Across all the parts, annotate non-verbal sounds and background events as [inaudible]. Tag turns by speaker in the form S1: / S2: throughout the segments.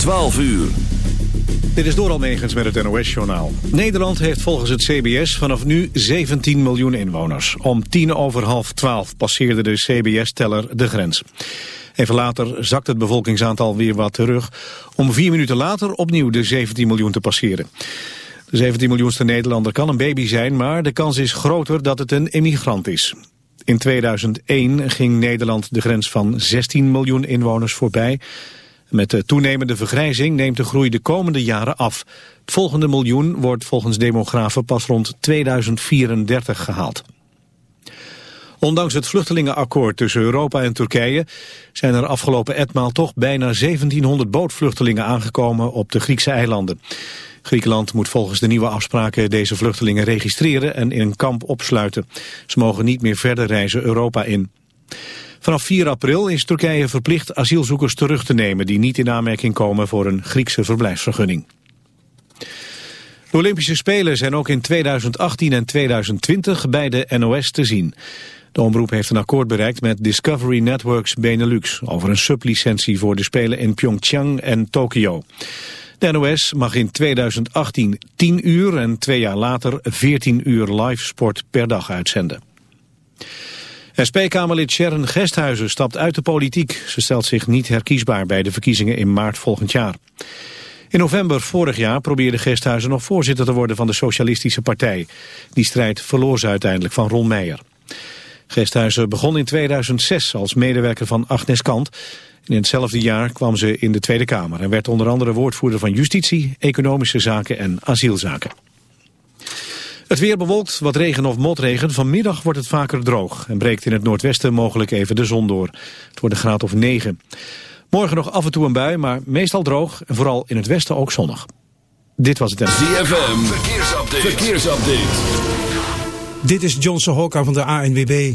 S1: 12 uur.
S2: Dit is door Almegens met het NOS-journaal. Nederland heeft volgens het CBS vanaf nu 17 miljoen inwoners. Om tien over half twaalf passeerde de CBS-teller de grens. Even later zakt het bevolkingsaantal weer wat terug... om vier minuten later opnieuw de 17 miljoen te passeren. De 17 miljoenste Nederlander kan een baby zijn... maar de kans is groter dat het een immigrant is. In 2001 ging Nederland de grens van 16 miljoen inwoners voorbij... Met de toenemende vergrijzing neemt de groei de komende jaren af. Het volgende miljoen wordt volgens demografen pas rond 2034 gehaald. Ondanks het vluchtelingenakkoord tussen Europa en Turkije zijn er afgelopen etmaal toch bijna 1700 bootvluchtelingen aangekomen op de Griekse eilanden. Griekenland moet volgens de nieuwe afspraken deze vluchtelingen registreren en in een kamp opsluiten. Ze mogen niet meer verder reizen Europa in. Vanaf 4 april is Turkije verplicht asielzoekers terug te nemen... die niet in aanmerking komen voor een Griekse verblijfsvergunning. De Olympische Spelen zijn ook in 2018 en 2020 bij de NOS te zien. De omroep heeft een akkoord bereikt met Discovery Networks Benelux... over een sublicentie voor de Spelen in Pyeongchang en Tokio. De NOS mag in 2018 10 uur en twee jaar later 14 uur live sport per dag uitzenden. SP-Kamerlid Sharon Gesthuizen stapt uit de politiek. Ze stelt zich niet herkiesbaar bij de verkiezingen in maart volgend jaar. In november vorig jaar probeerde Gesthuizen nog voorzitter te worden van de Socialistische Partij. Die strijd verloor ze uiteindelijk van Ron Meijer. Gesthuizen begon in 2006 als medewerker van Agnes Kant. in hetzelfde jaar kwam ze in de Tweede Kamer en werd onder andere woordvoerder van Justitie, Economische Zaken en Asielzaken. Het weer bewolkt, wat regen of motregen. Vanmiddag wordt het vaker droog en breekt in het noordwesten mogelijk even de zon door. Het wordt een graad of 9. Morgen nog af en toe een bui, maar meestal droog en vooral in het westen ook zonnig. Dit was het.
S1: ZFM, verkeersupdate. verkeersupdate.
S3: Dit is Johnson Hokka van de ANWB.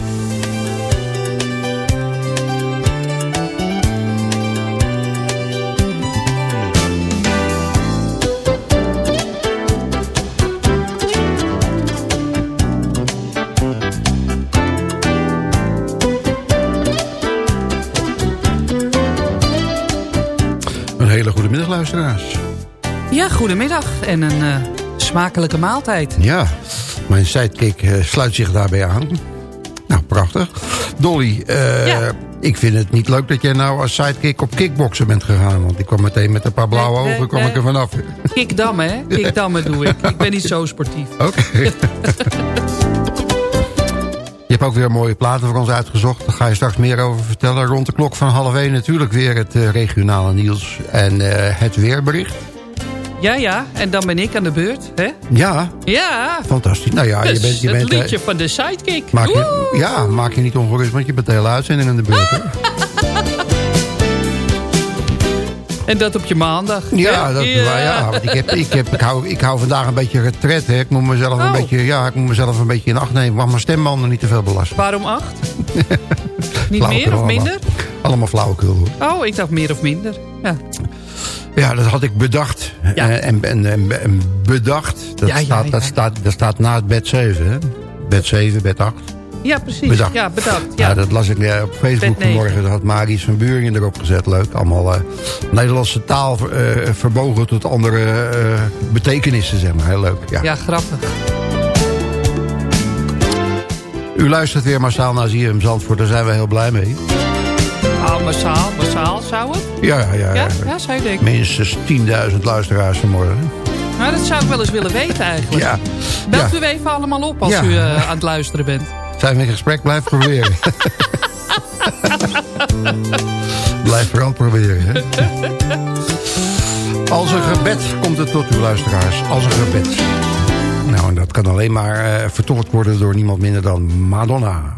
S4: Luisteraars.
S5: Ja, goedemiddag en een eh, smakelijke maaltijd.
S4: Ja, mijn sidekick eh, sluit zich daarbij aan. Nou, prachtig. Dolly, eh,
S5: Ja.
S4: ik vind het niet leuk dat jij nou als sidekick op kickboksen bent gegaan. Want ik kwam meteen met een paar blauwe
S5: Nee,
S4: ogen kwam
S5: nee.
S4: ik er vanaf.
S5: Kikdammen, hè? Kikdammen [laughs] doe ik. Ik ben niet zo sportief.
S4: Oké. [laughs]
S6: hebt ook weer mooie platen voor ons uitgezocht. Daar ga je straks meer over vertellen. Rond de klok van half één natuurlijk weer het eh, regionale nieuws en eh, het weerbericht.
S5: Ja, ja. En dan ben ik aan de beurt, hè?
S6: Ja,
S5: Ja.
S6: fantastisch. Nou ja,
S5: Dus
S6: je bent... Je
S5: het
S6: bent eh,
S5: liedje van de sidekick.
S6: maak je, ja, maak je niet ongerust, want je bent de hele uitzending aan de beurt. hè?
S5: En dat op je maandag.
S6: Ja, dat, ja. ja want ik, heb, ik, heb, ik, hou, ik hou vandaag een beetje retret. Hè. Ik moet mezelf een
S5: Oh.
S6: beetje, ja, ik moet mezelf een beetje in acht nemen. Ik mag mijn stembanden niet te veel belasten.
S5: Waarom acht? [laughs] Niet meer of minder?
S6: Allemaal flauwekul hoor.
S5: Oh, ik dacht meer of minder. Ja.
S6: Ja, dat had ik bedacht.
S5: Ja.
S6: Eh, En, en, en, en bedacht, dat,
S5: Ja, ja,
S6: staat, dat, staat, dat staat na het bed 7. Hè? Bed 7, bed 8.
S5: Ja, precies.
S6: Bedankt.
S5: Ja, bedankt.
S6: Ja.
S5: Ja.
S6: dat las ik eh, op Facebook vanmorgen. Dat had Marius van Buringen erop gezet. Leuk. Allemaal eh, Nederlandse taal eh, verbogen tot andere betekenissen, zeg maar. Heel leuk. Ja.
S5: ja, grappig.
S6: U luistert weer massaal naar ZFM Zandvoort. Daar zijn we heel blij mee.
S5: Oh, massaal, massaal zou het?
S6: Ja, ja, ja.
S5: Ja, ja zou je denken.
S6: Minstens 10.000 luisteraars vanmorgen.
S5: Nou, dat zou ik wel eens willen weten eigenlijk.
S6: Ja.
S5: Belt
S6: ja.
S5: u even allemaal op als
S6: Ja.
S5: u aan het luisteren bent.
S6: Zijn we in gesprek? Blijf proberen. [laughs] Blijf vooral proberen. Hè? Als een gebed komt het tot uw luisteraars. Als een gebed. Nou, en dat kan alleen maar eh, vertolkt worden door niemand minder dan Madonna.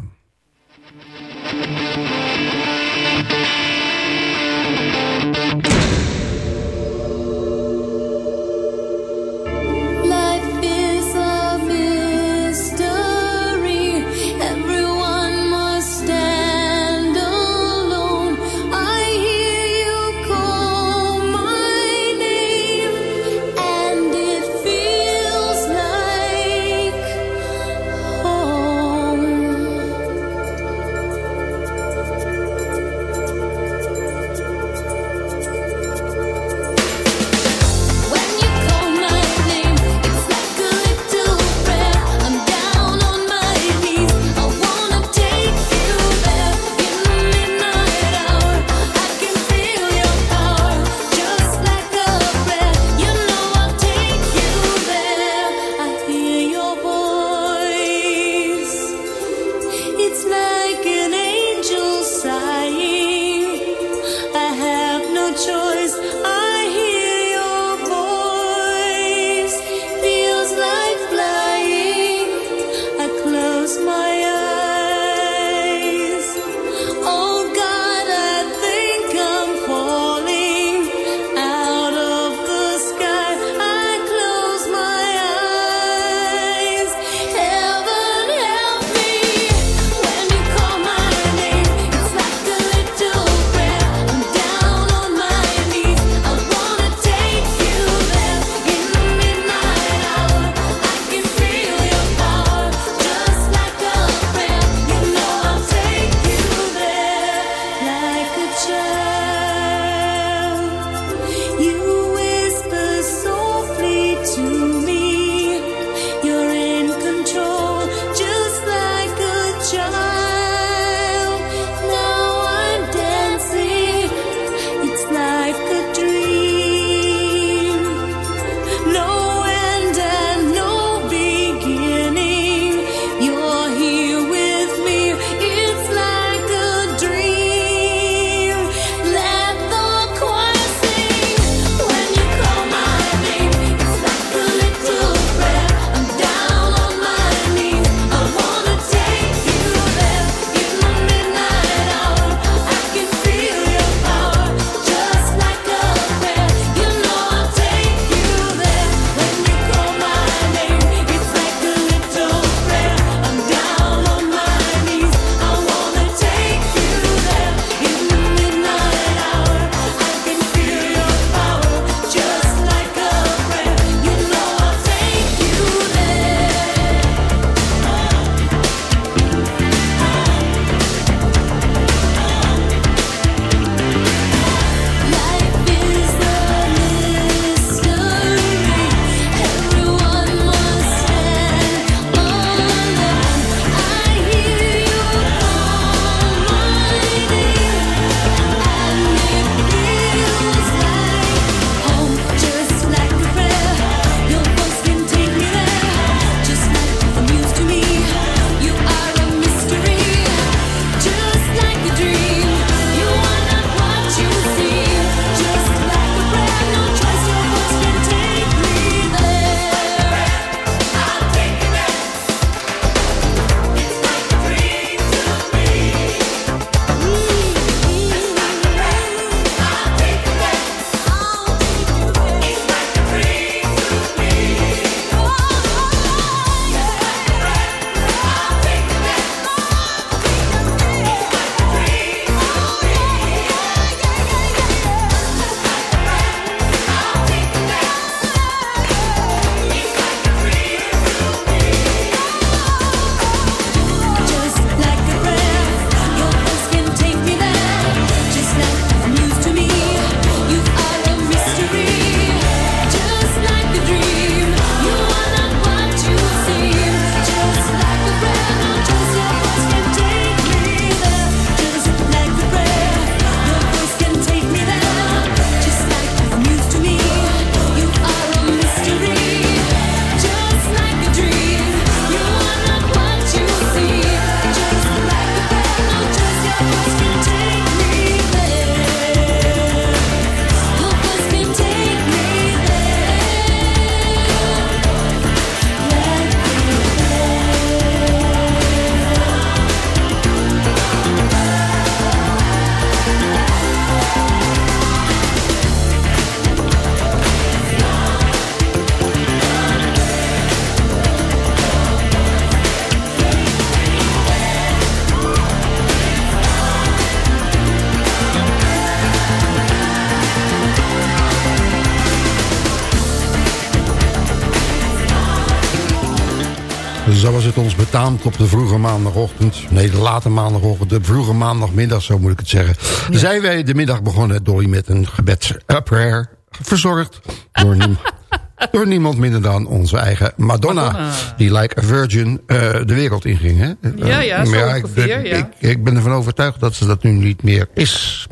S4: Was het ons betaamt op de vroege maandagochtend. Nee, de late maandagochtend, de vroege maandagmiddag, zo moet ik het zeggen. Zijn wij de middag begonnen, Dolly, met een gebeds prayer. Verzorgd door, niem- [laughs] door niemand minder dan onze eigen Madonna.
S5: Madonna.
S4: Die like a virgin eh, de wereld inging. Hè?
S5: Ja, ja,
S4: Eh,
S5: zo
S4: ik,
S5: ja.
S4: ik, ik ben ervan overtuigd dat ze dat nu niet meer is.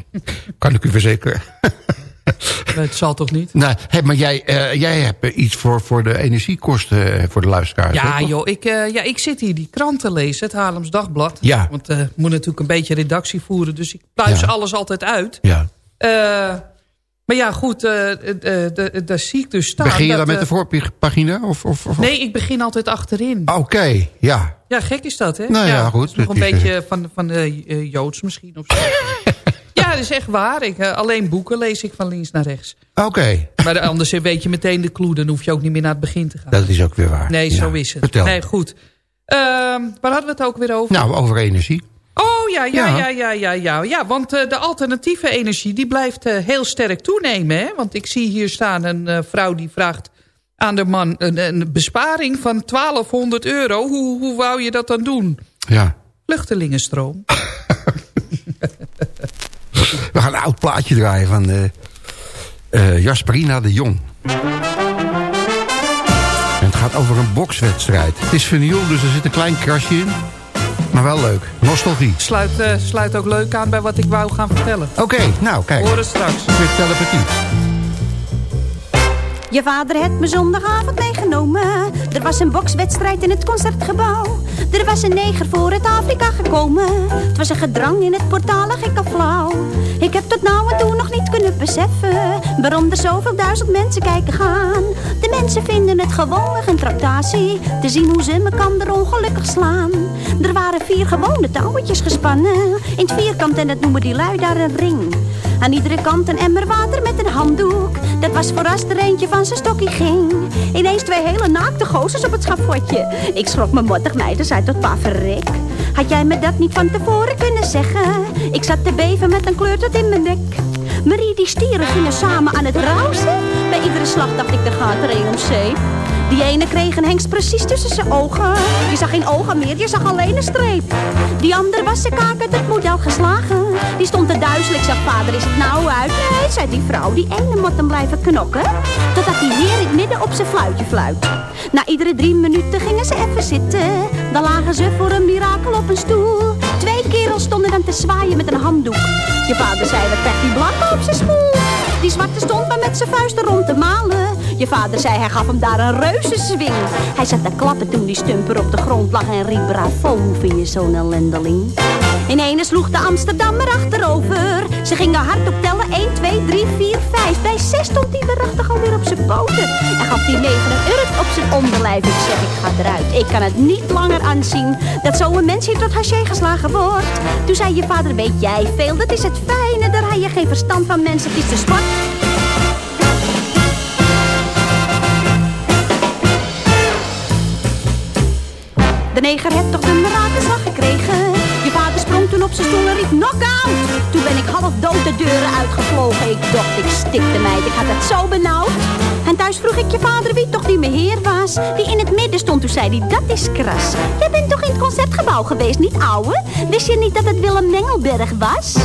S4: kan ik u verzekeren. [laughs] [laughs]
S5: Het zal toch niet?
S4: Nou, maar jij, eh, jij hebt eh, iets voor, voor de energiekosten eh, voor de luisteraars.
S5: Ja,
S4: hè,
S5: joh, ik, ja, ik zit hier die krant te lezen, het Haarlems Dagblad.
S4: Ja.
S5: Want ik moet natuurlijk een beetje redactie voeren, dus ik pluis
S4: Ja.
S5: alles altijd uit.
S4: Ja.
S5: Maar ja, goed, daar zie ik dus staan.
S4: Begin je
S5: dat,
S4: dan met de voorpagina? Of, of, of?
S5: Nee, ik begin altijd achterin.
S4: Oké, ja.
S5: Ja, gek is dat, hè?
S4: Nou ja, goed.
S5: Nog een beetje van, van de Joods misschien of zo. [laughs] ja, dat is echt waar. Ik, eh, alleen boeken lees ik van links naar rechts.
S4: Oké,
S5: Maar anders weet je meteen de clue. Dan hoef je ook niet meer naar het begin te gaan.
S4: dat is ook weer waar.
S5: Nee,
S4: Ja.
S5: zo is het.
S4: Vertel.
S5: Nee, goed. Ehm, waar hadden we het ook weer over?
S4: Nou, over energie.
S5: Oh ja, ja,
S4: Ja.
S5: ja, ja, ja, ja. ja want eh, de alternatieve energie die blijft eh, heel sterk toenemen. Hè? Want ik zie hier staan een vrouw die vraagt aan de man een, een besparing van 1200 euro. Hoe, hoe wou je dat dan doen?
S4: Ja.
S5: Vluchtelingenstroom.
S4: We gaan een oud plaatje draaien van eh, Jasperina de Jong. En het gaat over een bokswedstrijd. Het is vinyl, dus er zit een klein krasje in. Maar wel leuk. Nostalgie.
S5: Sluit, eh, sluit ook leuk aan bij wat ik wou gaan vertellen.
S4: Oké, nou kijk.
S5: Horen straks.
S4: Weer telepathie.
S7: Je vader heeft me zondagavond meegenomen. Er was een bokswedstrijd in het concertgebouw. Er was een neger voor het Afrika gekomen. Het was een gedrang in het portaal, lag ik al flauw. Ik heb tot nou en toe nog niet kunnen beseffen waarom er zoveel duizend mensen kijken gaan. De mensen vinden het gewoonweg een tractatie te zien hoe ze elkaar ongelukkig slaan. Er waren vier gewone touwtjes gespannen in het vierkant en dat noemen die lui daar een ring. Aan iedere kant een emmer water met een handdoek. Dat was voor als er eentje van zijn stokje ging. Ineens twee hele naakte gozers op het schafotje. Ik schrok me mottig meiders uit tot pa verrek. Had jij me dat niet van tevoren kunnen zeggen? Ik zat te beven met een kleur tot in mijn nek. Marie die stieren gingen samen aan het rauzen. Bij iedere slag dacht ik, er gaat er om zeep. Die ene kreeg een hengst precies tussen zijn ogen. Je zag geen ogen meer, je zag alleen een streep. Die andere was zijn kaak uit het model geslagen. Die stond te duizelen, ik zag vader, is het nou uit? Nee, zei die vrouw, die ene moet hem blijven knokken. Totdat die heer in het midden op zijn fluitje fluit. Na iedere drie minuten gingen ze even zitten. Dan lagen ze voor een mirakel op een stoel. Twee kerels stonden dan te zwaaien met een handdoek. Je vader zei, wat krijgt die blanke op zijn smoel? Die zwarte stond maar met zijn vuisten rond te malen. Je vader zei, hij gaf hem daar een reuzenswing. Hij zat te klappen toen die stumper op de grond lag en riep bravo, hoe vind je zo'n ellendeling? In ene sloeg de Amsterdammer achterover. Ze gingen hardop tellen, 1, 2, 3, 4, 5. Bij 6 stond hij waarachtig alweer op zijn poten. En gaf die neger een urk op zijn onderlijf. Ik zeg, ik ga eruit, ik kan het niet langer aanzien. Dat zo'n mens hier tot haché geslagen wordt. Toen zei je vader, weet jij veel, dat is het fijne. Daar heb je geen verstand van mensen, het is de sport. De neger heeft toch de mirakelslag gekregen. Je vader sprong toen op zijn stoel en riep knock-out. Toen ben ik half dood de deuren uitgevlogen. Ik dacht, ik stikte mij, ik had het zo benauwd. En thuis vroeg ik je vader wie toch die meheer was. Die in het midden stond, toen zei hij, dat is kras. Jij bent toch in het concertgebouw geweest, niet ouwe? Wist je niet dat het Willem Mengelberg was?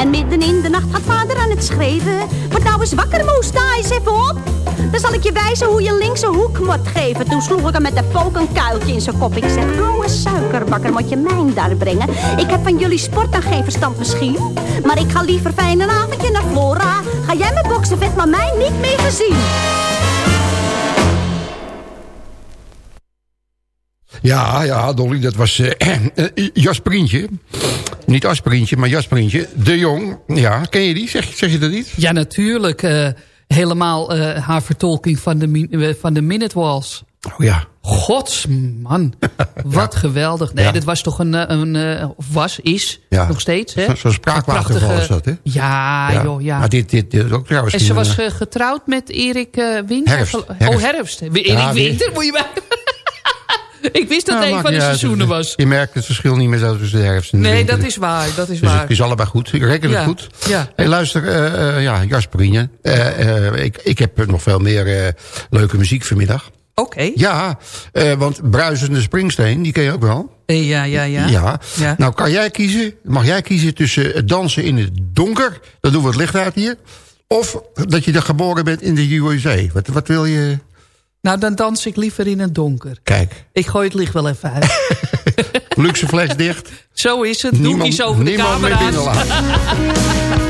S7: En midden in de nacht gaat vader aan het schreven. Word nou eens wakker, moe, sta eens even op. Dan zal ik je wijzen hoe je linkse hoek moet geven. Toen sloeg ik hem met de pook een kuiltje in zijn kop. Ik zeg, ouwe suikerbakker, moet je mijn daar brengen. Ik heb van jullie sport dan geen verstand misschien. Maar ik ga liever fijn een avondje naar Flora. Ga jij met boksen vet, maar mij niet meer gezien.
S4: Ja, ja, Dolly, dat was eh [clears throat] eh, Jasperintje. Niet Asperintje, maar Jasperintje. De Jong. Ja, ken je die? Zeg, zeg je dat niet?
S5: Ja, natuurlijk. eh, helemaal eh, haar vertolking van de, eh, van de Minute Walls.
S4: Oh ja.
S5: Godsman. [laughs] Wat geweldig. Nee,
S4: Ja.
S5: dit was toch een... eh, een eh, was, is,
S4: Ja.
S5: nog steeds. hè?
S4: Zo- Zo'n spraakwaterval
S5: Prachtige-
S4: is dat, hè?
S5: Ja, joh, ja.
S4: Maar dit, dit, ook trouwens...
S5: En ze was
S4: eh,
S5: eh, getrouwd met Erik eh Winter.
S4: Herfst,
S5: Oh,
S4: herfst.
S5: Erik Winter, moet je bij... [laughs] Ik wist dat
S4: nou,
S5: het een van de seizoenen was.
S4: Je merkt het verschil niet meer zo tussen de herfst en de
S5: Nee,
S4: winter.
S5: dat is waar. Dat is
S4: Dus
S5: waar.
S4: het is allebei goed. Ik reken het
S5: Ja,
S4: goed.
S5: ja.
S4: Hey, luister, eh, ja, Jasperine. Eh, ik, ik heb nog veel meer leuke muziek vanmiddag.
S5: Oké.
S4: Ja, want Bruisende Springsteen, die ken je ook wel.
S5: Eh, Ja, ja, ja.
S4: Ja.
S5: Ja.
S4: Nou, kan jij kiezen, mag jij kiezen tussen het dansen in het donker... dan doen we het licht uit hier... of dat je er geboren bent in de USA. Wat, wat wil je...
S5: Nou, dan dans ik liever in het donker.
S4: Kijk,
S5: Ik gooi het licht wel even uit. [laughs]
S4: luxe fles dicht.
S5: Zo is het. Doe voor de
S4: niemand meer
S5: camera's. [laughs]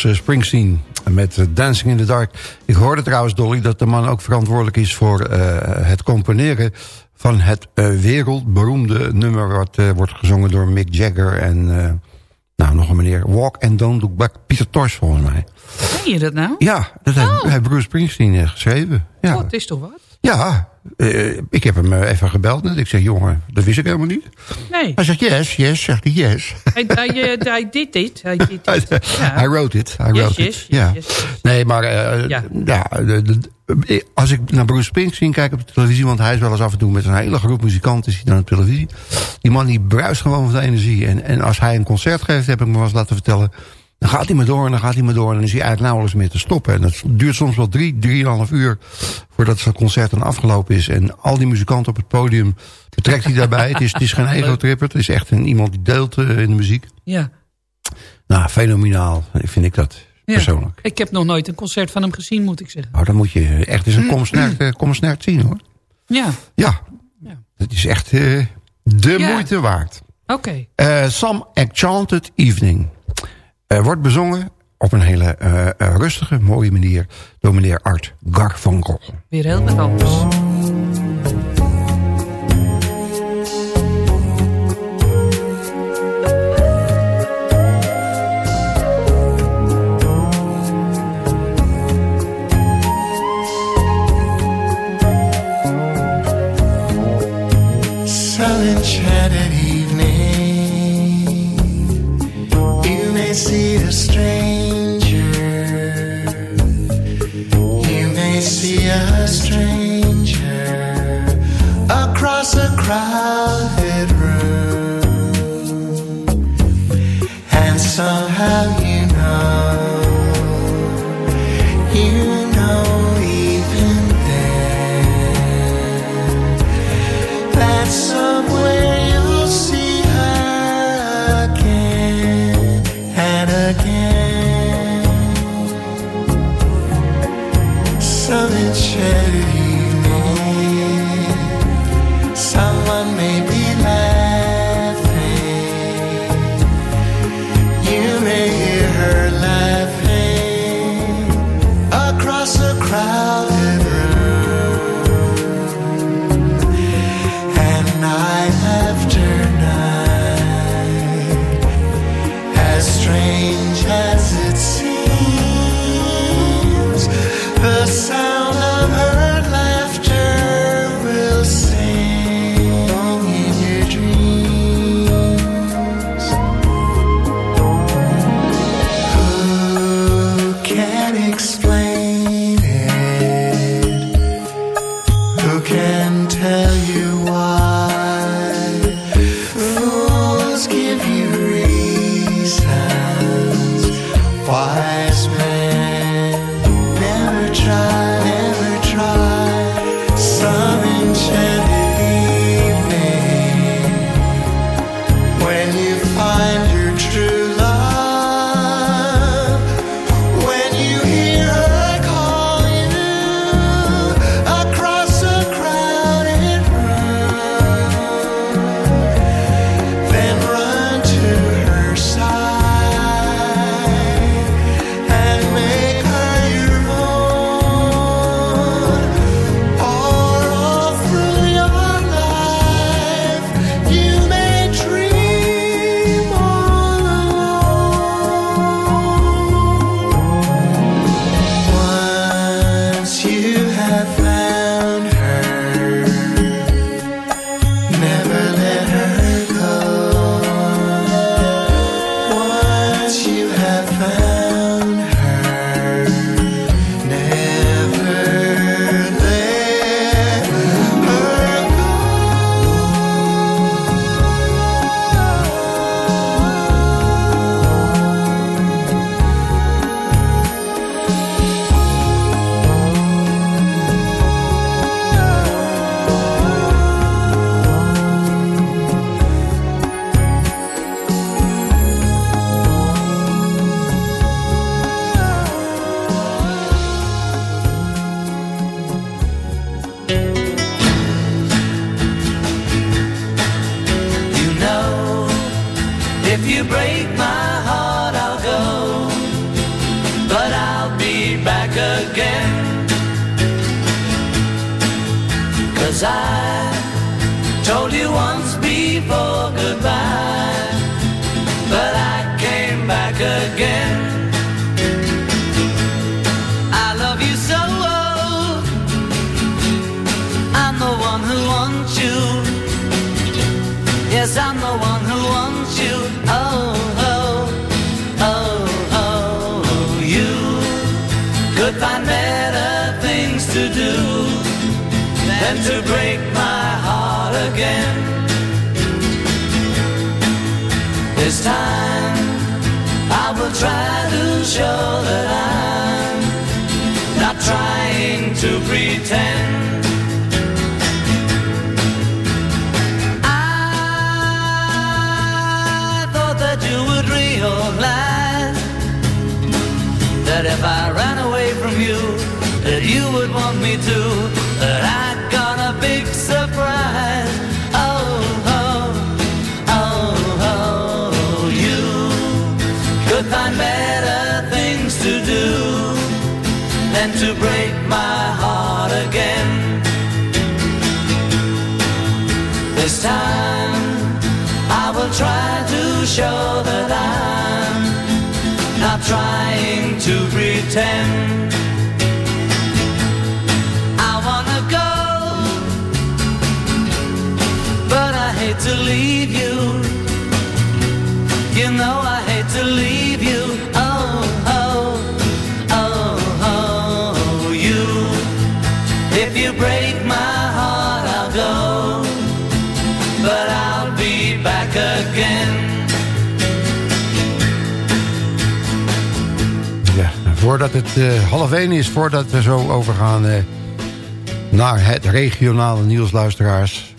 S4: Bruce Springsteen met Dancing in the Dark. Ik hoorde trouwens, Dolly, dat de man ook verantwoordelijk is... voor eh, het componeren van het eh, wereldberoemde nummer... wat eh, wordt gezongen door Mick Jagger en... nou, nog een meneer. Walk and Don't Look Back. Pieter Tosh, volgens mij.
S5: Ken je dat nou?
S4: Ja, dat heeft, heeft Bruce Springsteen geschreven. Ja,
S5: Oh, het is toch wat?
S4: ja eh, ik heb hem eh, even gebeld net. Ik zeg, jongen, dat wist ik helemaal niet.
S5: Nee,
S4: Hij zegt, yes, yes, zegt hij, yes.
S5: hij, hij, eh, hij dit dit. Hij dit. [laughs] Ja.
S4: Wrote it.
S5: Yes,
S4: wrote
S5: yes,
S4: it. Ja.
S5: yes.
S4: Nee, maar
S5: Ja.
S4: ja. de- de- als ik naar Bruce Springsteen kijk op de televisie... want hij is wel eens af en toe met een hele groep muzikanten... is hij dan op televisie. Die man die bruist gewoon van de energie. En, en als hij een concert geeft, heb ik me wel eens laten vertellen... Dan gaat hij maar door en dan gaat hij maar door. En dan is hij eigenlijk nauwelijks meer te stoppen. En dat duurt soms wel drie, drieënhalf uur voordat zo'n concert dan afgelopen is. En al die muzikanten op het podium betrekt hij daarbij. het, is, het is geen [laughs] ego-tripper. Het is echt een, iemand die deelt eh, in de muziek.
S8: Ja.
S4: Nou, fenomenaal vind ik dat
S8: ja.
S4: persoonlijk.
S8: Ik heb nog nooit een concert van hem gezien, moet ik zeggen.
S4: Nou, dan moet je echt eens een komsnert, eh, komsnert zien hoor.
S8: Ja,
S4: Ja,
S8: Ja.
S4: het is echt eh, de
S8: Ja.
S4: moeite waard.
S8: oké.
S4: Eh, Some Enchanted Evening. Er wordt bezongen op een hele eh, eh, rustige, mooie manier... door meneer Art Garfunkel.
S8: Weer heel wat anders.
S9: Than to break my heart again. This time I will try to show that I'm not trying to pretend. I thought that you would realize that if I ran away from you, that you would want me to, time I will try to show that I'm not trying to pretend.
S4: Voordat het eh, half één is, voordat we zo overgaan eh, naar het regionale nieuwsluisteraars...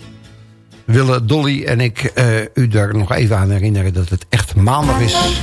S4: willen Dolly en ik eh, u daar nog even aan herinneren dat het echt maandag is.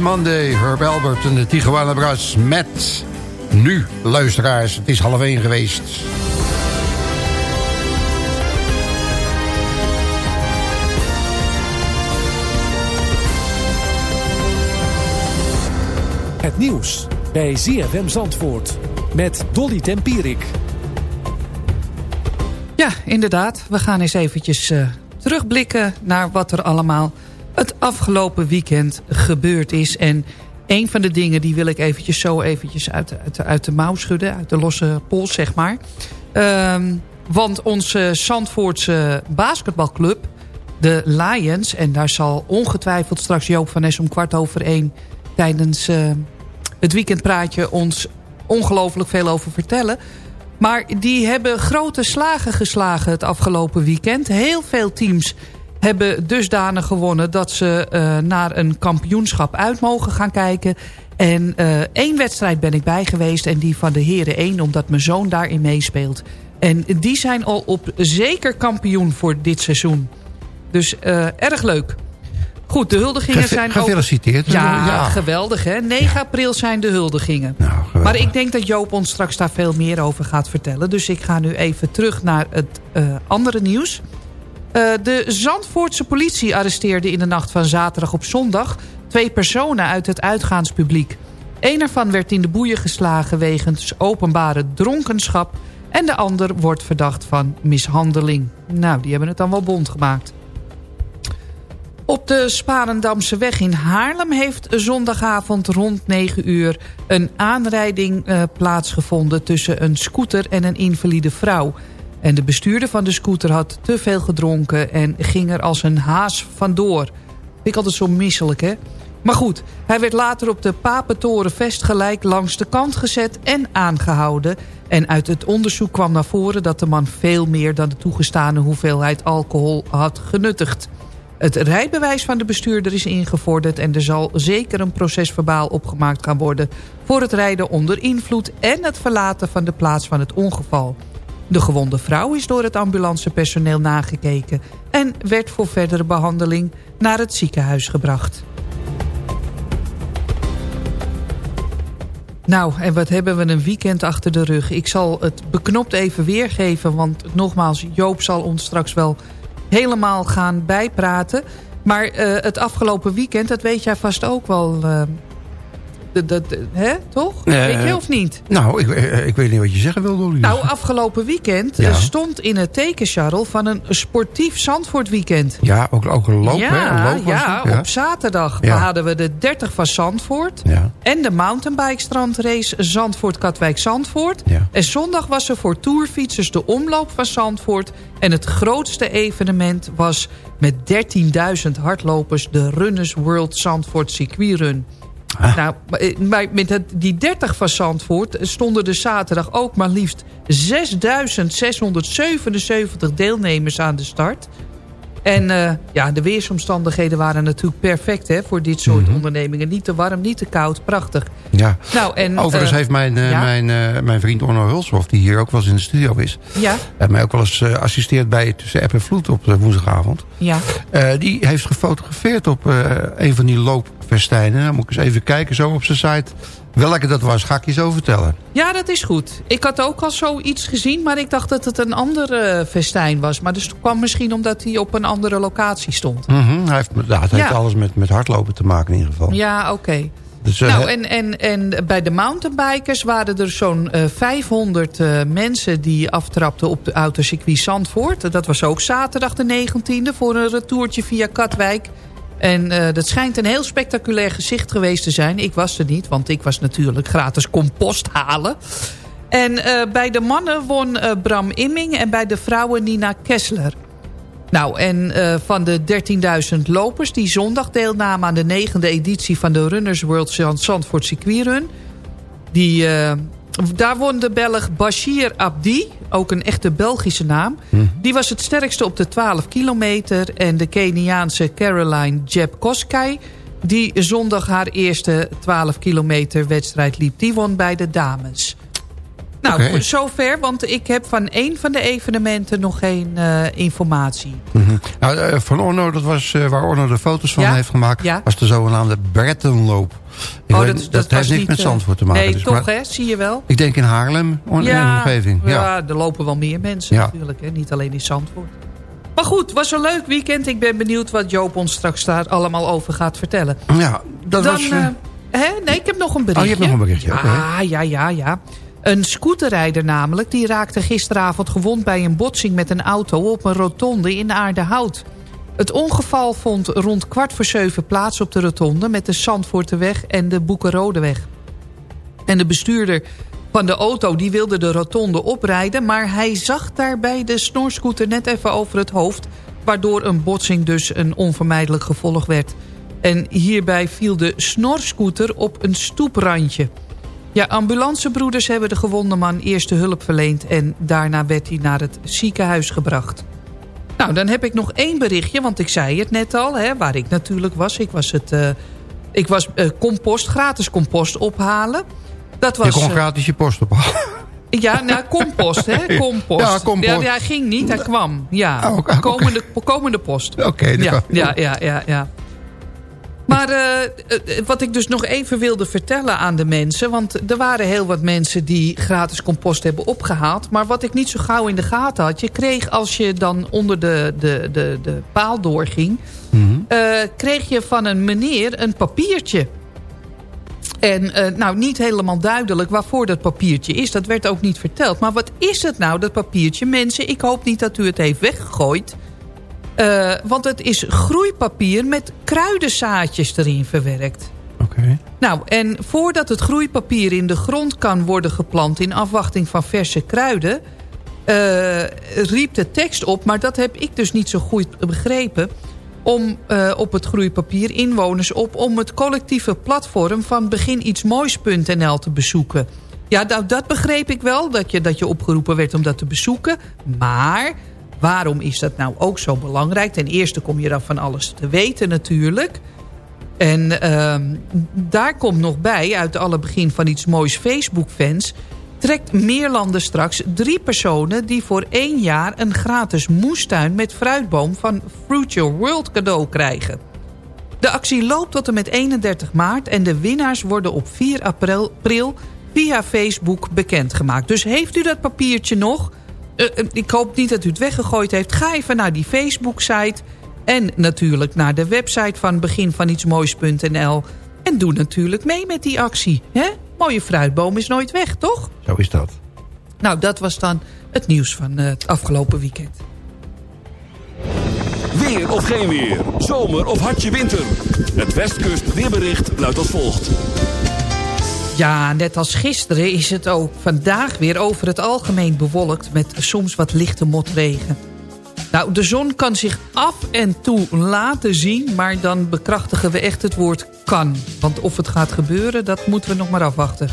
S4: Monday Monday, Herb Albert en de Tijuana Brass met nu, luisteraars, het is half één geweest.
S10: Het nieuws bij ZFM Zandvoort met Dolly Tempierik.
S5: Ja, inderdaad. We gaan eens eventjes eh, terugblikken naar wat er allemaal het afgelopen weekend gebeurd is. En een van de dingen die wil ik eventjes zo eventjes uit, uit, uit de mouw schudden. Uit de losse pols, zeg maar. Ehm, want onze Zandvoortse basketbalclub, de Lions... en daar zal ongetwijfeld straks Joop van Nes om kwart over één... tijdens eh, het weekendpraatje ons ongelooflijk veel over vertellen. Maar die hebben grote slagen geslagen het afgelopen weekend. Heel veel teams hebben dusdanig gewonnen... dat ze eh, naar een kampioenschap uit mogen gaan kijken. En eh, één wedstrijd ben ik bij geweest en die van de heren 1... omdat mijn zoon daarin meespeelt. En die zijn al op zeker kampioen voor dit seizoen. Dus eh, erg leuk. Goed, de huldigingen zijn...
S4: gefeliciteerd.
S5: Ja,
S4: Ja.
S5: geweldig hè. 9 april zijn de huldigingen. maar ik denk dat Joop ons straks daar veel meer over gaat vertellen. Dus ik ga nu even terug naar het andere nieuws. Eh, de Zandvoortse politie arresteerde in de nacht van zaterdag op zondag... twee personen uit het uitgaanspubliek. Eén ervan werd in de boeien geslagen wegens openbare dronkenschap... en de ander wordt verdacht van mishandeling. Nou, die hebben het dan wel bond gemaakt. Op de Sparendamse weg in Haarlem heeft zondagavond rond 9 uur... een aanrijding eh, plaatsgevonden tussen een scooter en een invalide vrouw. En de bestuurder van de scooter had te veel gedronken... en ging er als een haas vandoor. Vind ik altijd zo misselijk, hè? Maar goed, hij werd later op de Papentoren gelijk langs de kant gezet en aangehouden. En uit het onderzoek kwam naar voren dat de man veel meer dan de toegestane hoeveelheid alcohol had genuttigd. Het rijbewijs van de bestuurder is ingevorderd... en er zal zeker een procesverbaal opgemaakt gaan worden... voor het rijden onder invloed en het verlaten van de plaats van het ongeval. De gewonde vrouw is door het ambulancepersoneel nagekeken... en werd voor verdere behandeling naar het ziekenhuis gebracht. Nou, en wat hebben we een weekend achter de rug. Ik zal het beknopt even weergeven, want nogmaals, Joop zal ons straks wel helemaal gaan bijpraten. Maar eh, het afgelopen weekend, dat weet jij vast ook wel. eh, de- hè, toch?
S4: Eh,
S5: weet je of niet?
S4: Nou, ik, eh, ik weet niet wat je zeggen wil, Dolly.
S5: Nou, afgelopen weekend
S4: Ja.
S5: eh, stond in het tekencharrel van een sportief Zandvoort weekend.
S4: Ja, ook, ook een loop,
S5: ja,
S4: hè? Een loop was
S5: ja,
S4: het,
S5: op zaterdag hadden we de 30 van Zandvoort.
S4: Ja.
S5: En de mountainbike strandrace Zandvoort-Katwijk-Zandvoort.
S4: Ja.
S5: En zondag was er voor tourfietsers de omloop van Zandvoort. En het grootste evenement was met 13.000 hardlopers... de Runners World Zandvoort Circuitrun. Nou, eh, met die 30 van Zandvoort stonden er zaterdag ook maar liefst 6.677 deelnemers aan de start. En eh, ja, de weersomstandigheden waren natuurlijk perfect hè, voor dit soort ondernemingen. Niet te warm, niet te koud, prachtig.
S4: Ja.
S5: Nou, en,
S4: Overigens
S5: eh,
S4: heeft mijn, eh,
S5: ja?
S4: mijn, mijn vriend Onno Hulshoff... die hier ook wel eens in de studio is...
S5: Ja,
S4: heeft mij ook wel eens geassisteerd bij Tussen App en Vloed op de woensdagavond.
S5: ja.
S4: Die heeft gefotografeerd op een van die loopfestijnen. Dan moet ik eens even kijken zo op zijn site. Welke dat was, ga ik je zo vertellen.
S5: ja, dat is goed. Ik had ook al zoiets gezien, maar ik dacht dat het een ander eh, festijn was. Maar dat kwam misschien omdat hij op een andere locatie stond.
S4: Mhm, hij heeft, het heeft alles met, met hardlopen te maken in ieder geval.
S5: Ja, oké.
S4: Dus, eh,
S5: Nou, en, en, en bij de mountainbikers waren er zo'n eh 500 eh, mensen die aftrapten op de autocircuit Zandvoort. Dat was ook zaterdag de 19e voor een retourtje via Katwijk. En eh, dat schijnt een heel spectaculair gezicht geweest te zijn. Ik was er niet, want ik was natuurlijk gratis compost halen. En eh, bij de mannen won eh, Bram Imming en bij de vrouwen Nina Kessler. Nou, en van de 13.000 lopers die zondag deelnamen aan de negende editie van de Runners World Zand- Zandvoort Circuitrun. Die, daar won de Belg Bashir Abdi, ook een echte Belgische naam. Die was het sterkste op de 12 kilometer. En de Keniaanse Caroline Jeb Koskai, die zondag haar eerste 12 kilometer wedstrijd liep. Die won bij de dames. Nou, zover, want ik heb van één van de evenementen nog geen eh, informatie.
S4: Mhm. nou, eh, van Orno, dat was eh, waar Orno de foto's van
S5: Ja,
S4: heeft gemaakt...
S5: ja.
S4: was de zogenaamde Brettenloop. Ik
S5: Oh,
S4: weet-
S5: dat,
S4: dat,
S5: was
S4: heeft niks met Zandvoort te maken.
S5: Nee,
S4: dus,
S5: toch hè, zie je wel.
S4: Ik denk in Haarlem, in de omgeving. Ja.
S5: ja, er lopen wel meer mensen
S4: Ja.
S5: natuurlijk, hè? niet alleen in Zandvoort. Maar goed, was een leuk weekend. Ik ben benieuwd wat Joop ons straks daar allemaal over gaat vertellen.
S4: Ja, dat
S5: Dan,
S4: was...
S5: hè? Nee, ik heb nog een berichtje.
S4: Oh, je hebt nog een berichtje,
S5: Ja,
S4: oké.
S5: ja, ja, ja. Een scooterrijder namelijk, die raakte gisteravond gewond bij een botsing met een auto op een rotonde in Aardehout. Het ongeval vond rond kwart voor zeven plaats op de rotonde met de Zandvoorteweg en de Boekerodeweg. En de bestuurder van de auto die wilde de rotonde oprijden... maar hij zag daarbij de snorscooter net even over het hoofd... waardoor een botsing dus een onvermijdelijk gevolg werd. En hierbij viel de snorscooter op een stoeprandje. Ja, ambulancebroeders hebben de gewonde man eerste hulp verleend... en daarna werd hij naar het ziekenhuis gebracht. Nou, dan heb ik nog één berichtje, want ik zei het net al... Hè, waar ik natuurlijk was. Ik was, het, eh, ik was eh, compost, gratis compost ophalen. Dat was,
S4: je kon
S5: eh,
S4: gratis je post ophalen.
S5: ja, nou, compost, hè? [laughs] Compost.
S4: Ja, compost.
S5: Ja, hij ging niet, hij kwam. Ja,
S4: Oh,
S5: komende, komende post.
S4: Oké, dat
S5: ja, ja, ja, ja, ja. Maar eh, eh, wat ik dus nog even wilde vertellen aan de mensen... want er waren heel wat mensen die gratis compost hebben opgehaald... maar wat ik niet zo gauw in de gaten had... je kreeg als je dan onder de, de, de, de paal doorging... eh, kreeg je van een meneer een papiertje... En nou, niet helemaal duidelijk waarvoor dat papiertje is. Dat werd ook niet verteld. Maar wat is het nou, dat papiertje? Mensen, ik hoop niet dat u het heeft weggegooid. Eh, want het is groeipapier met kruidenzaadjes erin verwerkt.
S4: Oké.
S5: Nou, en voordat het groeipapier in de grond kan worden geplant... in afwachting van verse kruiden... eh, riep de tekst op, maar dat heb ik dus niet zo goed begrepen... om eh, op het groeipapier inwoners op... om het collectieve platform van beginietsmoois.nl te bezoeken. Ja, nou, dat begreep ik wel, dat je, dat je opgeroepen werd om dat te bezoeken. Maar waarom is dat nou ook zo belangrijk? Ten eerste kom je dan van alles te weten natuurlijk... En ehm, daar komt nog bij, uit alle begin van iets moois Facebook-fans... trekt Meerlanden straks drie personen die voor één jaar... een gratis moestuin met fruitboom van Fruit Your World cadeau krijgen. De actie loopt tot en met 31 maart... en de winnaars worden op 4 april, april via Facebook bekendgemaakt. Dus heeft u dat papiertje nog? Eh, eh, ik hoop niet dat u het weggegooid heeft. Ga even naar die Facebook-site... En natuurlijk naar de website van beginvanietsmoois.nl. En doe natuurlijk mee met die actie. Hè? Mooie fruitboom is nooit weg, toch?
S4: Zo is dat.
S5: Nou, dat was dan het nieuws van eh, het afgelopen weekend.
S1: Weer of geen weer. Zomer of hartje winter. Het Westkust weerbericht luidt als volgt.
S5: Ja, net als gisteren is het ook vandaag weer over het algemeen bewolkt... met soms wat lichte motregen. Nou, de zon kan zich af en toe laten zien... maar dan bekrachtigen we echt het woord kan. Want of het gaat gebeuren, dat moeten we nog maar afwachten.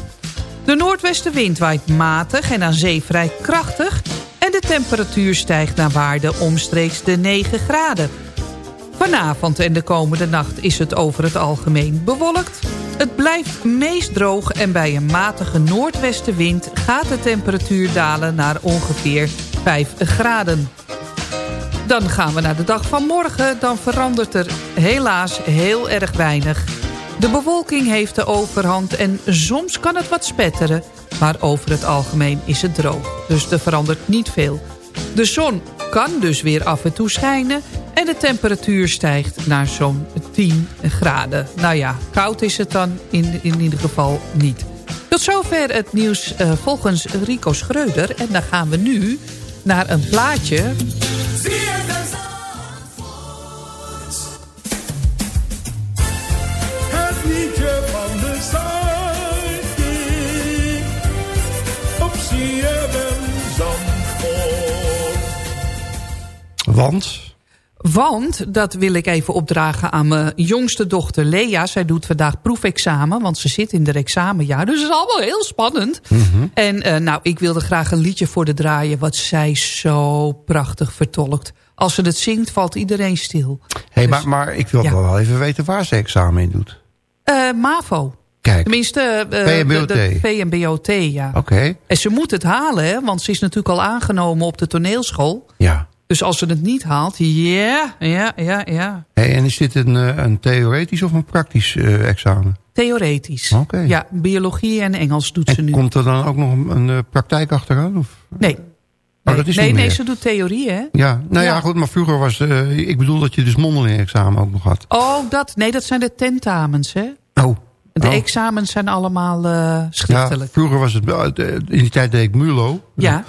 S5: De noordwestenwind waait matig en aan zee vrij krachtig... en de temperatuur stijgt naar waarde omstreeks de 9 graden. Vanavond en de komende nacht is het over het algemeen bewolkt. Het blijft meest droog en bij een matige noordwestenwind... gaat de temperatuur dalen naar ongeveer 5 graden. Dan gaan we naar de dag van morgen. Dan verandert er helaas heel erg weinig. De bewolking heeft de overhand en soms kan het wat spetteren. Maar over het algemeen is het droog. Dus er verandert niet veel. De zon kan dus weer af en toe schijnen. En de temperatuur stijgt naar zo'n 10 graden. Nou ja, koud is het dan in, in ieder geval niet. Tot zover het nieuws eh, volgens Rico Schreuder. En dan gaan we nu naar een plaatje...
S9: Het liedje van de Zuidkiek. Op CFM Zandvoort.
S4: Want?
S5: Want, dat wil ik even opdragen aan mijn jongste dochter Lea. Zij doet vandaag proefexamen, want ze zit in de examenjaar. Dus het is allemaal heel spannend. En eh, nou, ik wilde graag een liedje voor de draaien... wat zij zo prachtig vertolkt. Als ze het zingt, valt iedereen stil.
S4: Hey,
S5: Dus,
S4: maar, maar ik wil
S5: ja.
S4: wel even weten waar ze examen in doet.
S5: eh, MAVO.
S4: Kijk,
S5: Tenminste, eh,
S4: VMBOT.
S5: de- de VMBOT, ja.
S4: oké.
S5: En ze moet het halen, hè, want ze is natuurlijk al aangenomen op de toneelschool.
S4: Ja.
S5: Dus als ze het niet haalt, ja, ja, ja, ja.
S4: Hey, en is dit een, eh, een theoretisch of een praktisch eh, examen?
S5: Theoretisch.
S4: Oké.
S5: Ja, biologie en Engels doet ze nu.
S4: komt er dan ook nog een, een, eh, praktijk achteraan? Of?
S5: Nee.
S4: Oh,
S5: Nee,
S4: dat is
S5: nee, nee, ze doet theorie, hè?
S4: Ja, nou ja.
S5: Ja.
S4: goed, maar vroeger was... ik bedoel dat je dus mondeling examen ook nog had.
S5: Oh, dat, nee, dat zijn de tentamens, hè?
S4: Oh.
S5: De
S4: Oh.
S5: examens zijn allemaal eh,
S4: Ja,
S5: schriftelijk.
S4: vroeger was het... in die tijd deed ik MULO.
S5: Ja.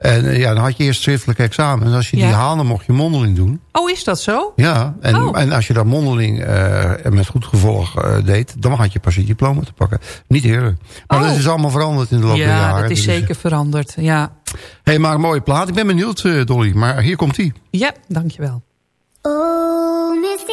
S4: En eh, ja, dan had je eerst schriftelijk examen. En als je die
S5: Ja.
S4: haalde, mocht je mondeling doen.
S5: Oh, is dat zo?
S4: Ja, en,
S5: Oh.
S4: en als je dat mondeling eh, met goed gevolg eh, deed... dan had je pas je diploma te pakken. Niet eerder. Maar
S5: Oh.
S4: dat is allemaal veranderd in de loop der
S5: Ja,
S4: jaren.
S5: dat is
S4: Dus,
S5: zeker veranderd. Ja,
S4: hey, maar een mooie plaat. Ik ben benieuwd, eh, Dolly. Maar hier komt ie.
S5: ja dankjewel.
S11: Oh, misty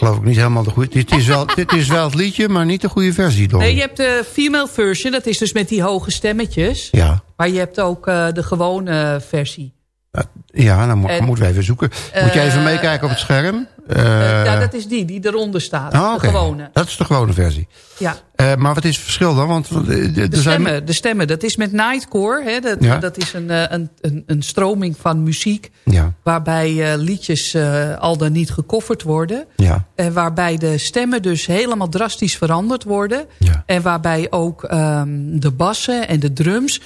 S4: Geloof ik niet helemaal de goede... Dit is wel, [laughs] dit is wel het liedje, maar niet de goede versie, Dolly.
S5: Nee, je hebt de female version. Dat is dus met die hoge stemmetjes.
S4: Ja.
S5: Maar je hebt ook eh, de gewone versie.
S4: Ja, dan mo-
S5: En-
S4: moeten we even zoeken. Moet je even
S5: Eh,
S4: meekijken op het scherm?
S5: Eh,
S4: Eh,
S5: ja, dat is die, die eronder staat.
S4: ah.
S5: De gewone.
S4: Dat is de gewone versie.
S5: Ja.
S4: Eh, maar wat is het verschil dan? Want eh, de,
S5: De
S4: er zijn...
S5: stemmen, de stemmen, dat is met Nightcore. Hè, dat,
S4: Ja.
S5: dat is een, eh, een, een, een stroming van muziek...
S4: Ja.
S5: waarbij eh, liedjes eh, al dan niet gecoverd worden.
S4: Ja.
S5: En waarbij de stemmen dus helemaal drastisch veranderd worden.
S4: Ja.
S5: En waarbij ook ehm, de bassen en de drums...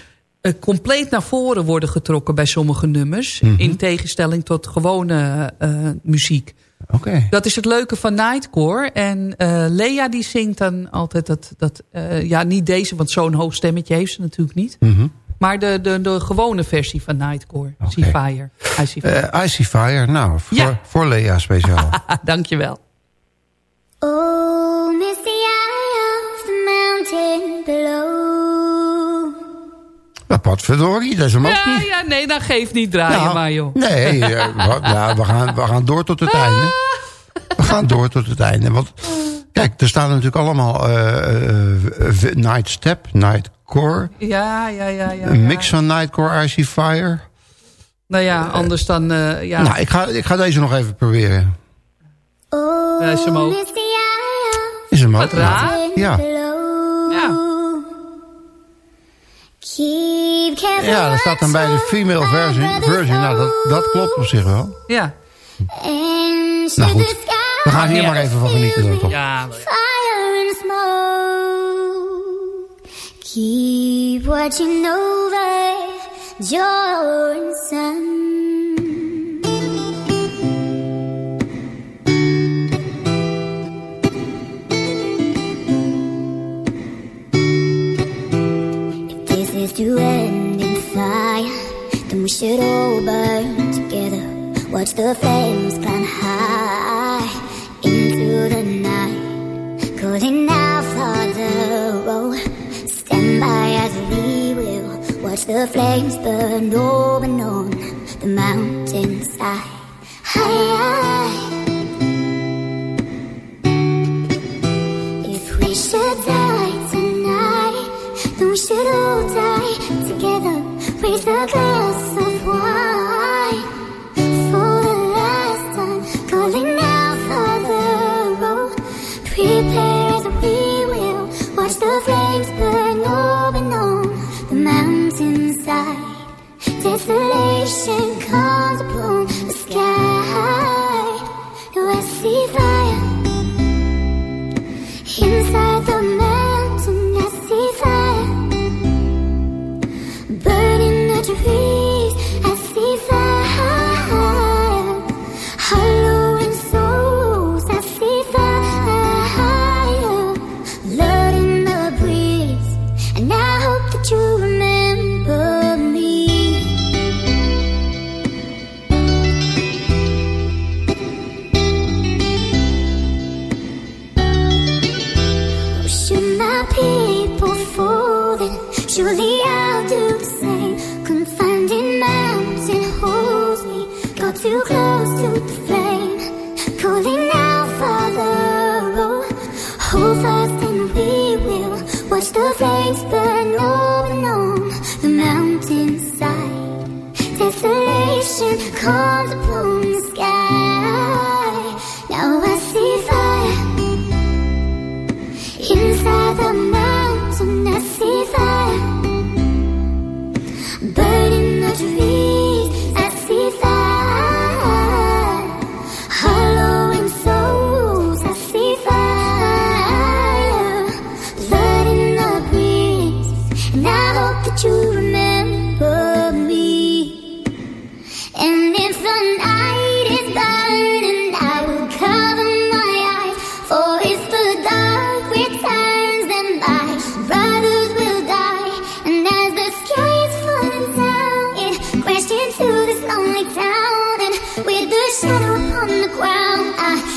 S5: eh, compleet naar voren worden getrokken bij sommige nummers.
S4: Mhm.
S5: In tegenstelling tot gewone eh, muziek.
S4: Oké.
S5: Dat is het leuke van Nightcore. En eh, Lea die zingt dan altijd dat... dat ja, niet deze, want zo'n hoog stemmetje heeft ze natuurlijk niet.
S4: Mhm.
S5: Maar de, de, de gewone versie van Nightcore.
S4: Oké.
S5: See Fire.
S4: Icy Fire, nou, voor,
S5: Ja.
S4: voor Lea speciaal. [laughs]
S5: Dankjewel.
S4: Nou, potverdorie, dat is hem ook
S5: Ja,
S4: niet.
S5: ja, nee, dat geeft niet draaien
S4: Nou,
S5: maar, joh.
S4: Nee, eh, [laughs] we, ja, we, gaan, we gaan door tot het einde. We gaan door tot het einde. Want kijk, er staan natuurlijk allemaal v- Night Step, Night Core.
S5: Ja, ja, ja, ja.
S4: Een mix van Nightcore, Icy Fire.
S5: Nou ja, anders dan... ja.
S4: Nou, ik ga, ik ga deze nog even proberen.
S11: Oh,
S5: is hem ook.
S4: Is hem ook?
S5: Wat raar.
S4: Ja.
S5: Ja.
S4: Ja, daar staat dan bij de female version. version. Nou, dat, dat klopt op zich wel.
S5: Ja.
S4: Nou goed,
S11: the sky.
S4: we gaan hier maar even van genieten dan toch.
S5: Ja,
S11: Fire and smoke. Keep watching over your son. If to end in fire, then we should all burn together. Watch the flames climb high into the night. Calling out for the oh, stand by as we will. Watch the flames burn open on the mountainside. High, If we should die should all die together. Raise a glass of wine for the last time. Calling out for the oh, prepare as we will. Watch the flames burn open on the mountainside. Desolation comes upon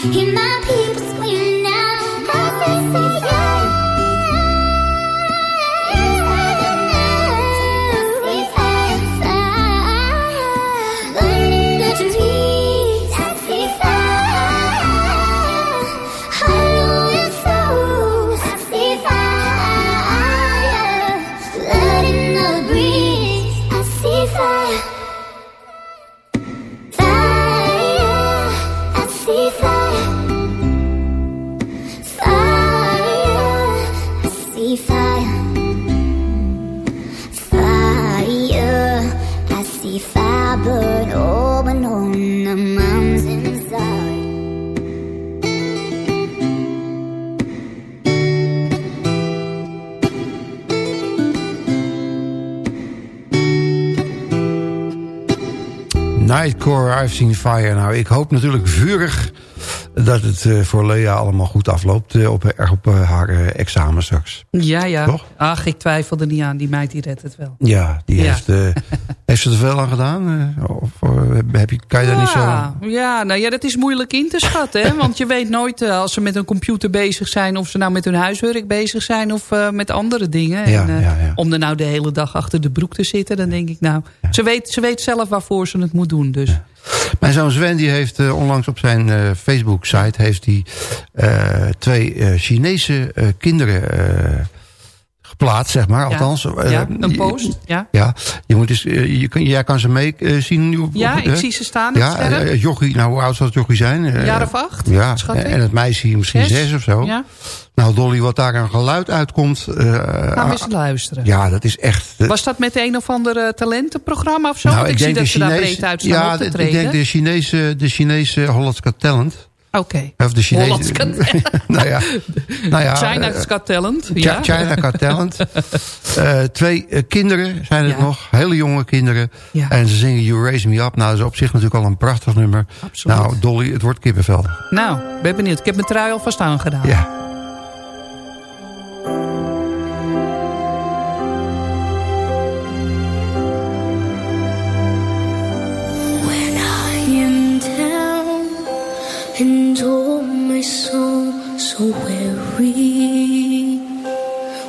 S11: I hear my people
S4: Nightcore, I've Seen Fire. Nou, ik hoop natuurlijk vurig dat het eh, voor Lea allemaal goed afloopt eh, op, eh, op haar examen straks.
S5: Ja, ja.
S4: Toch?
S5: Ach, ik twijfel er niet aan. Die meid die redt het wel.
S4: Ja, die
S5: Ja.
S4: Heeft, [laughs] heeft ze er veel aan gedaan? Eh, Of eh, heb je, kan je daar niet zo...
S5: Ja, ja, nou ja, dat is moeilijk in te schatten. Hè? [laughs] Want je weet nooit eh, als ze met een computer bezig zijn... of ze nou met hun huiswerk bezig zijn of met andere dingen.
S4: Ja,
S5: en,
S4: ja.
S5: Om er nou de hele dag achter de broek te zitten... dan denk ik nou, ze, weet, ze weet zelf waarvoor ze het moet doen. Dus.
S4: Mijn zoon Sven die heeft onlangs op zijn Facebook-site... heeft hij twee Chinese kinderen geplaatst, zeg maar. Althans, eh,
S5: Ja, een post, ja.
S4: Ja, je moet eh, je kan, jij kan ze mee eh, zien. nu
S5: Ja, ik zie ze staan,
S4: Ja, eh, jochie, nou hoe oud zal het jochie zijn? Eh,
S5: Een jaar of acht,
S4: Ja, en het meisje misschien
S5: Zes?
S4: zes of zo.
S5: Ja.
S4: Nou Dolly, wat daar aan geluid uitkomt... eh,
S5: Gaan we
S4: ah,
S5: eens luisteren.
S4: ja, dat is echt... eh,
S5: Was dat met een of ander eh, talentenprogramma of zo?
S4: nou,
S5: Want ik, zie dat
S4: de
S5: ze daar breed uit staan
S4: ja,
S5: op te
S4: ik denk de Chinese, de Chinese Holland's Got Talent.
S5: Oké.
S4: Of de Chinese...
S5: Talent. [laughs]
S4: nou ja, nou ja
S5: China's
S4: eh,
S5: Got Talent.
S4: Chi-
S5: Ja.
S4: China Got Talent. [laughs] Eh, twee eh, kinderen zijn het
S5: Ja.
S4: nog. Hele jonge kinderen.
S5: Ja.
S4: En ze zingen You Raise Me Up. Nou, dat is op zich natuurlijk al een prachtig nummer.
S5: Absoluut.
S4: Nou, Dolly, het wordt kippenvel.
S5: Nou, ben benieuwd. Ik heb mijn trui alvast aangedaan.
S4: Ja.
S11: And oh my soul so weary,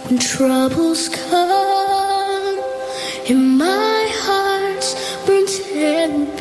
S11: when troubles come and my heart's burnt heavy,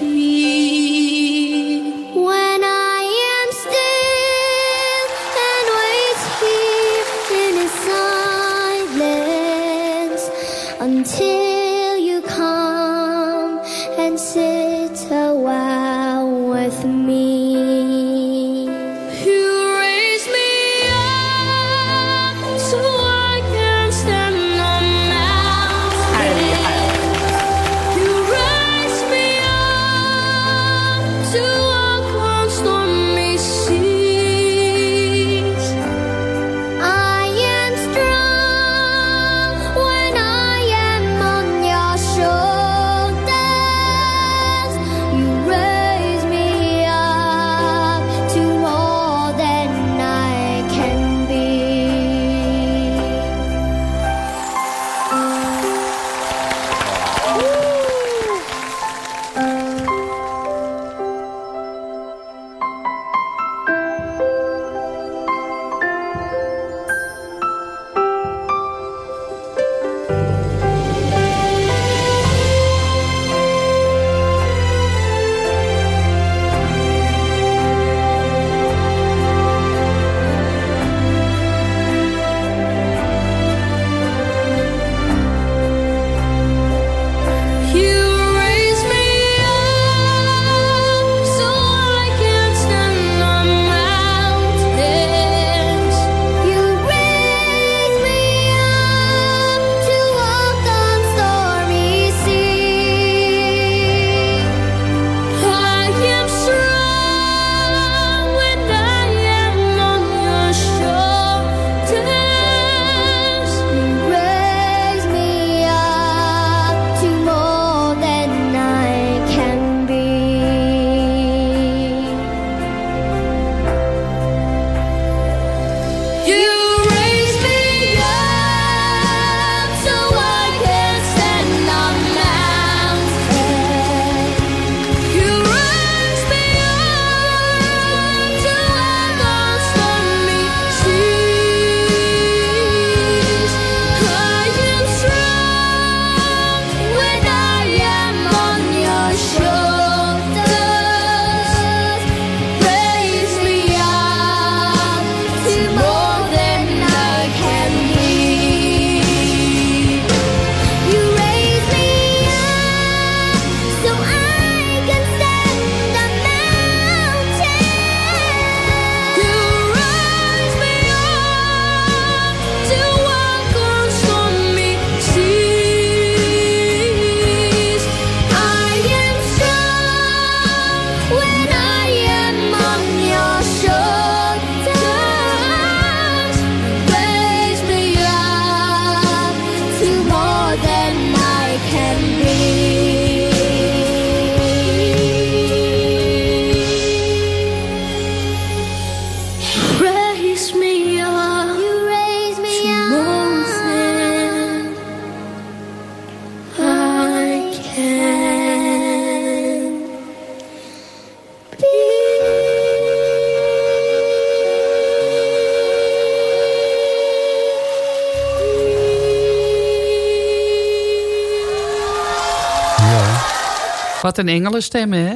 S5: Wat een engelenstem, hè?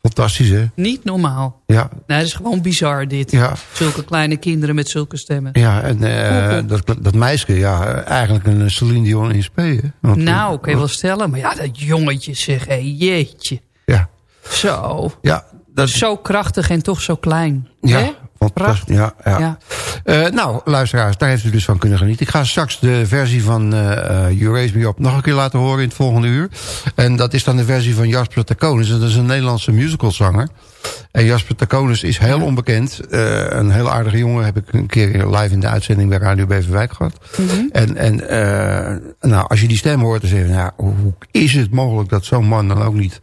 S4: Fantastisch, hè?
S5: Niet normaal.
S4: Ja,
S5: Nee, dat is gewoon bizar, dit.
S4: ja.
S5: Zulke kleine kinderen met zulke stemmen.
S4: Ja, en eh, dat, dat meisje, ja, eigenlijk een Celine Dion in spe, hè? Want, eh,
S5: Nou, kan je wel stellen. Maar ja, dat jongetje zeg, hé, jeetje.
S4: Ja.
S5: Zo.
S4: Ja, dat,
S5: Zo krachtig en toch zo klein.
S4: ja,
S5: Hè?
S4: Ja, ja.
S5: Ja.
S4: Eh, nou, luisteraars, daar heeft u dus van kunnen genieten. Ik ga straks de versie van eh eh, You Raise Me Up nog een keer laten horen in het volgende uur. En dat is dan de versie van Jasper Taconis. Dat is een Nederlandse musicalzanger. En Jasper Taconis is heel onbekend. Een heel aardige jongen heb ik een keer live in de uitzending bij Radio Beverwijk gehad. En, en eh, nou, als je die stem hoort, dan zeg je, nou, hoe is het mogelijk dat zo'n man dan ook niet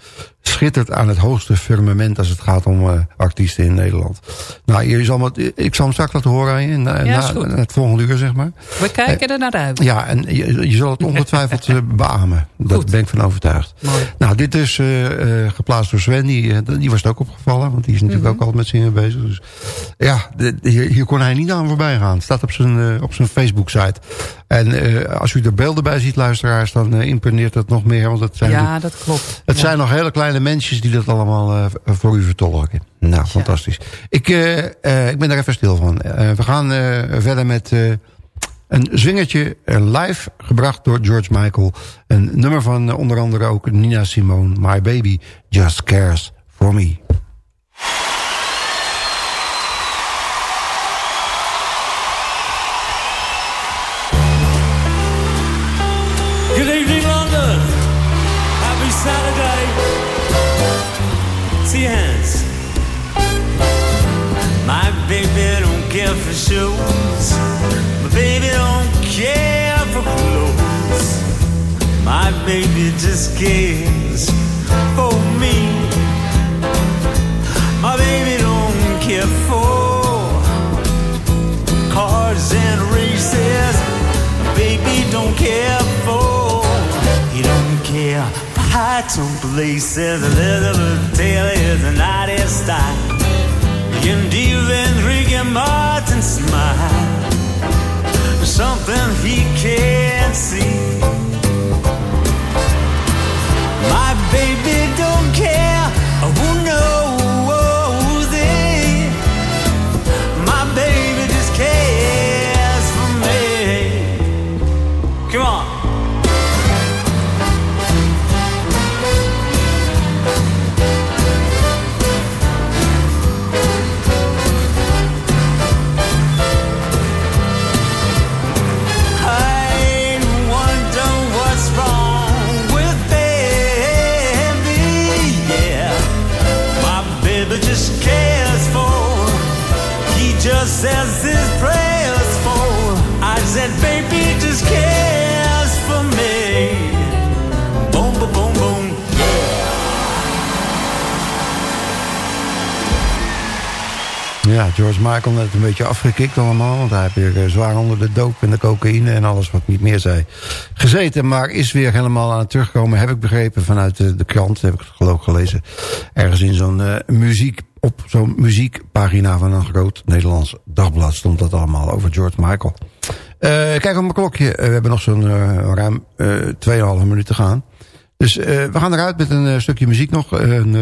S4: schittert aan het hoogste firmament als het gaat om eh, artiesten in Nederland. Nou, je zal ik zal hem straks laten horen aan je, na,
S5: Ja,
S4: na- het volgende uur, zeg maar.
S5: We kijken er naar uit.
S4: Ja, en je, je zal het ongetwijfeld [laughs] eh, beamen. Daar ben ik van overtuigd.
S5: Mooi.
S4: Nou, dit is eh, eh, geplaatst door Sven. Die, eh, die was het ook opgevallen. Want die is natuurlijk
S5: Mhm.
S4: ook altijd met zingen bezig. Dus ja, hier, hier kon hij niet aan voorbij gaan. Het staat op zijn, eh, op zijn Facebook-site. En eh, als u er beelden bij ziet, luisteraars, dan eh, imponeert dat nog meer. Want het zijn,
S5: Ja, dat klopt.
S4: het
S5: Ja.
S4: zijn nog hele kleine mensjes die dat allemaal eh, voor u vertolken. Nou, fantastisch. Ik, ik ben daar even stil van. We gaan verder met een zwingertje live gebracht door George Michael. Een nummer van onder andere ook Nina Simone. My Baby Just Cares For Me.
S9: For shows. My baby don't care for clothes. My baby just cares for me. My baby don't care for cars and races. My Baby don't care for. He don't care for heights and places. Elizabeth Taylor is an artist style. And even Ricky Martin smile. Something he can't see. My baby
S4: Ja, George Michael net een beetje afgekikt allemaal. Want hij heeft weer eh, zwaar onder de doop en de cocaïne en alles wat niet meer zei. Gezeten, maar is weer helemaal aan het terugkomen. Heb ik begrepen vanuit de, krant. Heb ik geloof ik gelezen. Ergens in zo'n eh, muziek, op zo'n muziekpagina van een groot Nederlands dagblad stond dat allemaal over George Michael. Eh, kijk op mijn klokje. We hebben nog zo'n eh, ruim eh 2,5 minuten te gaan. Dus eh, we gaan eruit met een eh, stukje muziek nog. Een eh,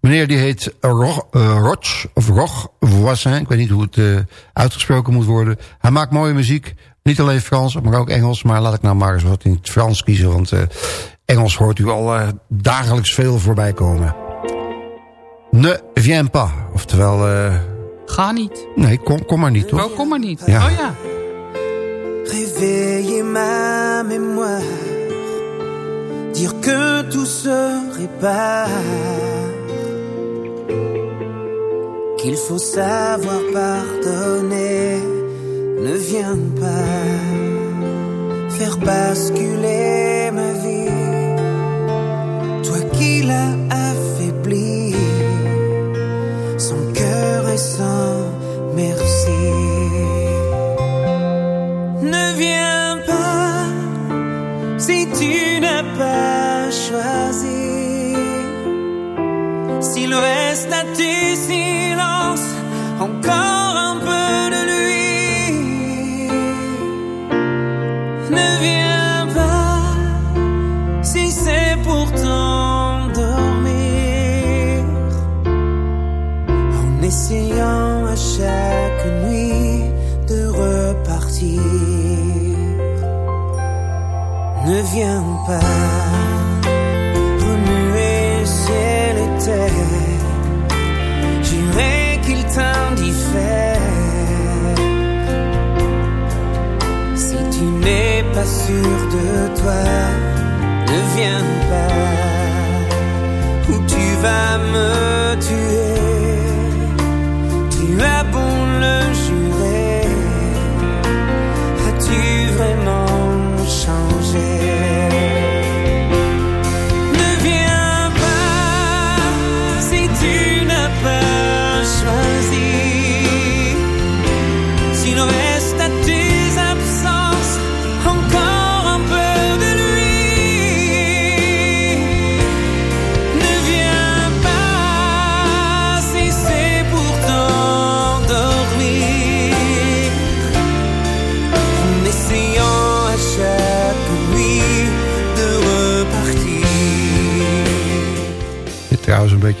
S4: meneer die heet Roch, Roch of Roch Voisin. Ik weet niet hoe het eh, uitgesproken moet worden. Hij maakt mooie muziek. Niet alleen Frans, maar ook Engels. Maar laat ik nou maar eens wat in het Frans kiezen. Want eh, Engels hoort u al dagelijks veel voorbij komen. Ne viens pas. Oftewel, eh,
S5: Ga niet.
S4: nee, kom, kom maar niet, toch?
S5: Oh, kom maar niet.
S4: Ja.
S5: Oh ja.
S9: Réveiller ma mémoire, dire que tout se répare, qu'il faut savoir pardonner, ne viens pas faire basculer ma vie, toi qui l'as affaibli, sans cœur et sans merci. Ne viens pas choisi. Silhouette, statue, silence, encore un peu de lui. Ne viens pas si c'est pour t'endormir. En essayant à chaque nuit de repartir.
S12: Ne viens pas remuer ciel et terre. J'irai qu'il t'indiffère. Si tu n'es pas sûr de toi, ne viens pas. Ou tu vas me tuer? Tu as beau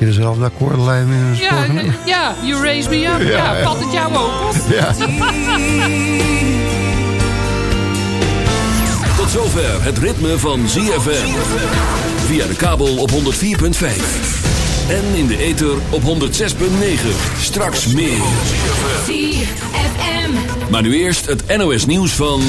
S4: beetje dezelfde akkoordenlijn in het
S5: Ja,
S4: vorige
S5: ja, you raise me up. Ja,
S4: Ja, ja.
S5: valt het jou ook op?
S4: Ja.
S1: Tot zover het ritme van ZFM. Via de kabel op 104.5. En in de ether op 106.9. Straks meer.
S13: ZFM.
S1: Maar nu eerst het NOS nieuws van...